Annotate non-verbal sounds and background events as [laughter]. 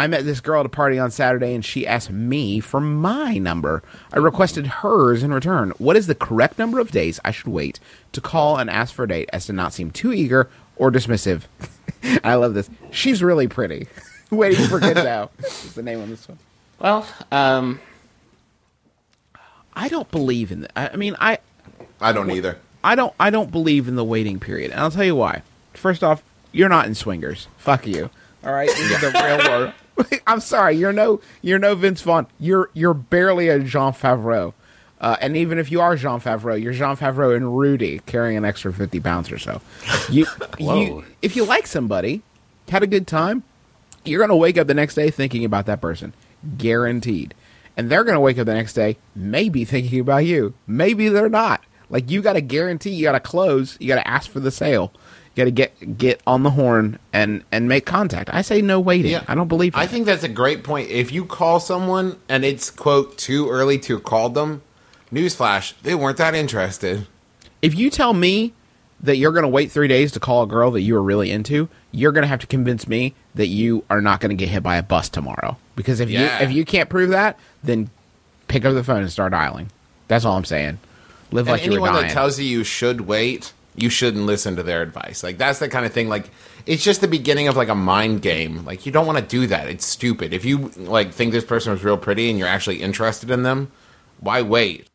I met this girl at a party on Saturday and she asked me for my number. I requested hers in return. What is the correct number of days I should wait to call and ask for a date as to not seem too eager or dismissive? [laughs] I love this. She's really pretty. Waiting for good now is the name on this one. Well, um, I don't believe in. The, I mean, I I don't either. I don't I don't believe in the waiting period, and I'll tell you why. First off, you're not in swingers. Fuck you. All right, this is the real world. [laughs] I'm sorry, you're no you're no Vince Vaughn. You're you're barely a Jon Favreau. Uh, and even if you are Jon Favreau, you're Jon Favreau and Rudy carrying an extra fifty pounds or so. You, [laughs] you if you like somebody, had a good time, you're gonna wake up the next day thinking about that person, guaranteed. And they're gonna wake up the next day maybe thinking about you. Maybe they're not. Like you got to guarantee, you got to close, you got to ask for the sale, you got to get get on the horn and and make contact. I say no waiting. Yeah. I don't believe. I think that's a great point. If you call someone and it's quote too early to call them, newsflash, they weren't that interested. if you tell me that you're going to wait three days to call a girl that you are really into, you're going to have to convince me that you are not going to get hit by a bus tomorrow. Because if Yeah. you if you can't prove that, then pick up the phone and start dialing. That's all I'm saying. Live And like you were anyone dying. that tells you you should wait, you shouldn't listen to their advice. Like that's the kind of thing. Like it's just the beginning of like a mind game. Like you don't want to do that. It's stupid. If you like think this person was real pretty and you're actually interested in them, why wait?